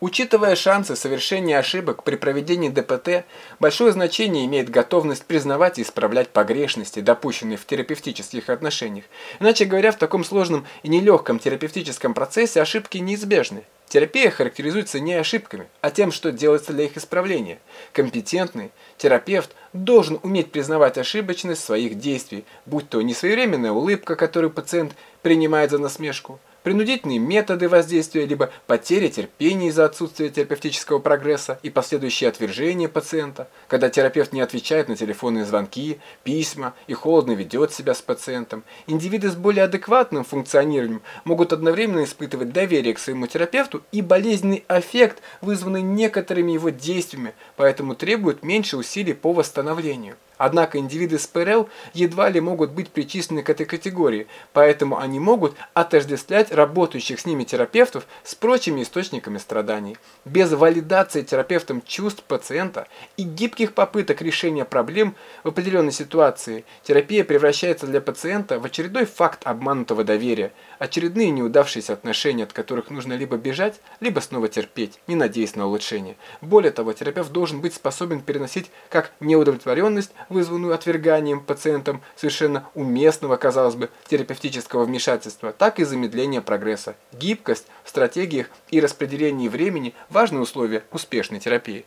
Учитывая шансы совершения ошибок при проведении ДПТ, большое значение имеет готовность признавать и исправлять погрешности, допущенные в терапевтических отношениях. Иначе говоря, в таком сложном и нелегком терапевтическом процессе ошибки неизбежны. Терапия характеризуется не ошибками, а тем, что делается для их исправления. Компетентный терапевт должен уметь признавать ошибочность своих действий, будь то несвоевременная улыбка, которую пациент принимает за насмешку, принудительные методы воздействия, либо потеря терпения из-за отсутствия терапевтического прогресса и последующее отвержение пациента, когда терапевт не отвечает на телефонные звонки, письма и холодно ведет себя с пациентом. Индивиды с более адекватным функционированием могут одновременно испытывать доверие к своему терапевту и болезненный аффект, вызванный некоторыми его действиями, поэтому требуют меньше усилий по восстановлению. Однако индивиды с ПРЛ едва ли могут быть причислены к этой категории, поэтому они могут отождествлять работающих с ними терапевтов с прочими источниками страданий. Без валидации терапевтом чувств пациента и гибких попыток решения проблем в определенной ситуации, терапия превращается для пациента в очередной факт обманутого доверия, очередные неудавшиеся отношения, от которых нужно либо бежать, либо снова терпеть, не надеясь на улучшение. Более того, терапевт должен быть способен переносить как неудовлетворенность, вызванную отверганием пациентом совершенно уместного, казалось бы, терапевтического вмешательства, так и замедление прогресса. Гибкость в стратегиях и распределении времени – важные условия успешной терапии.